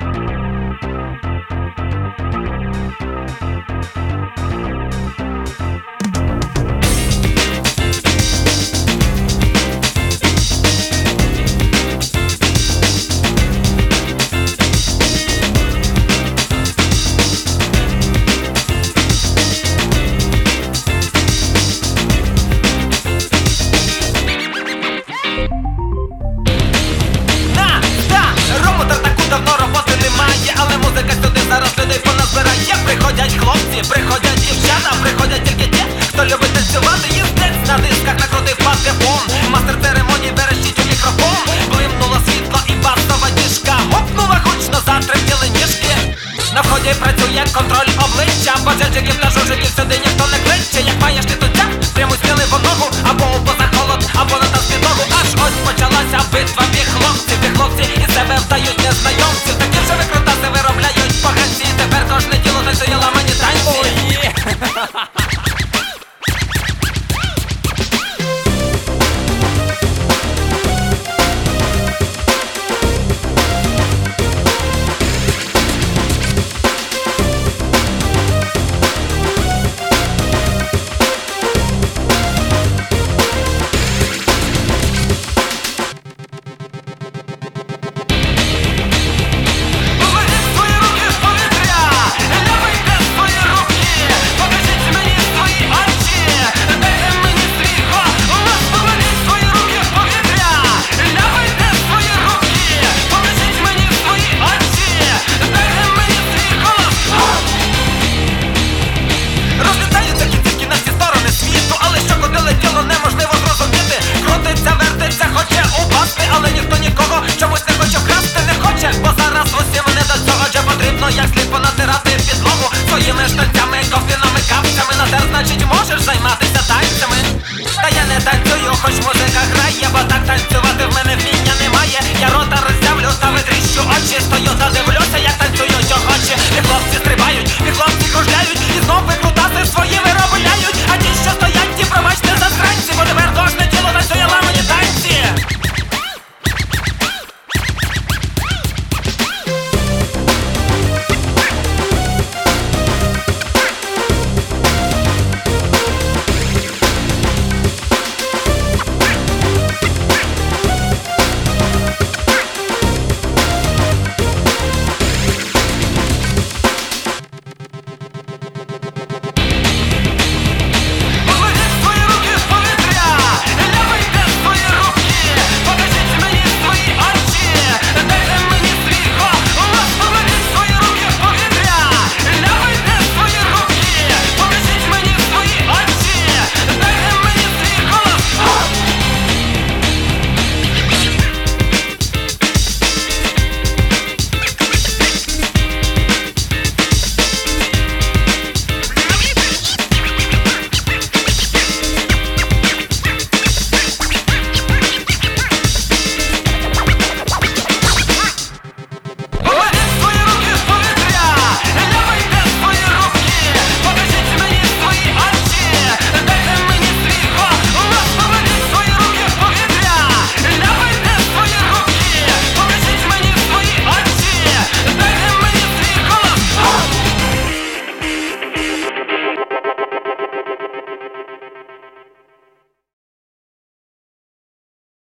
На, ножиків на жужиків сюди ніхто не кличе Як маєш ти тут прямо стріли в ногу Або поза холод, або на підлогу. Аж ось почалася битва, бі хлопці, біг хлопці і себе вдають незнайомців Такі вже викрутили